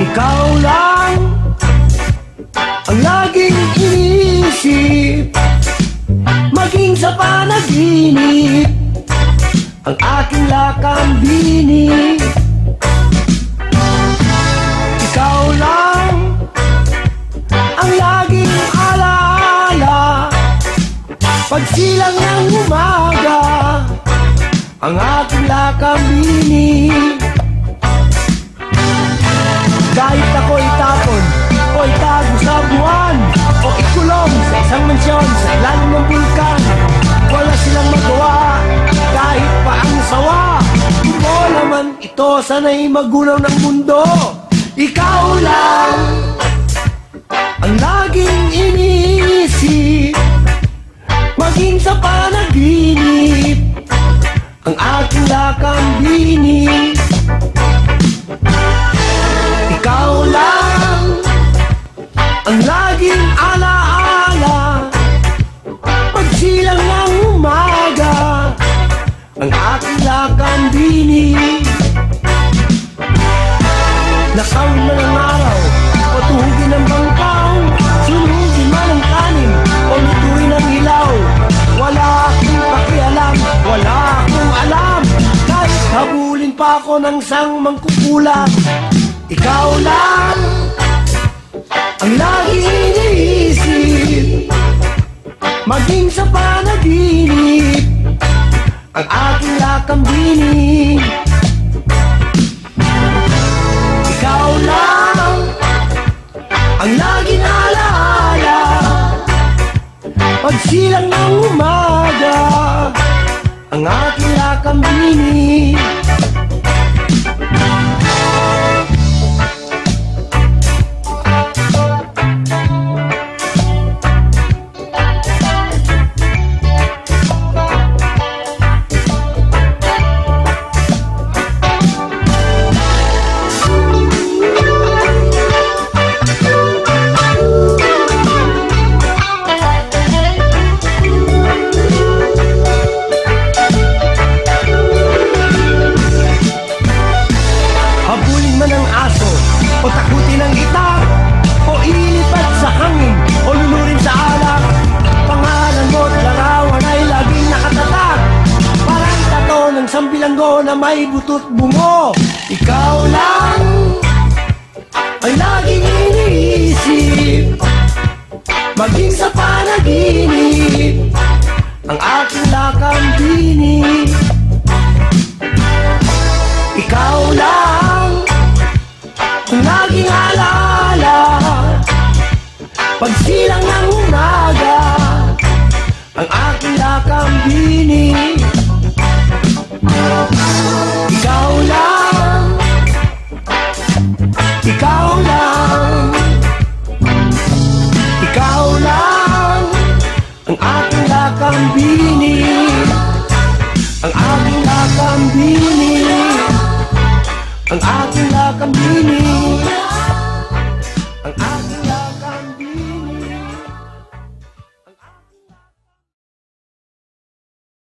Ikaw sa panaginip. Ang aking lakambini Ikaw lang ang laging alaala Pagsilang ng umaga Ang aking lakambini kahit ito sana'y magunaw ng mundo. Ikaw lang ang laging iniisip. Maging sa panaginip Ang aking lakambini ikaw ako ng sang mangkukulang ikaw lang ang lagi iniisip Maging sa panaginip Ang aking lakambini Ikaw lang ang lagi alaala Pagsilang ng umaga Ang aking lakambini Habulin Itak O ilipad sa hangin O lulurin sa alak. Pangalan mo't larawan ay laging nakatatak. Parang tato ng sambilanggo na may butot bungo. Ikaw lang Ay laging iniisip. Maging sa panaginip Ang aking lakambini Pagsilang ng umaga Ang aking lakambini Ikaw lang Ikaw lang Ikaw lang Ang aking lakambini Ang aking lakambini ang aking lakambini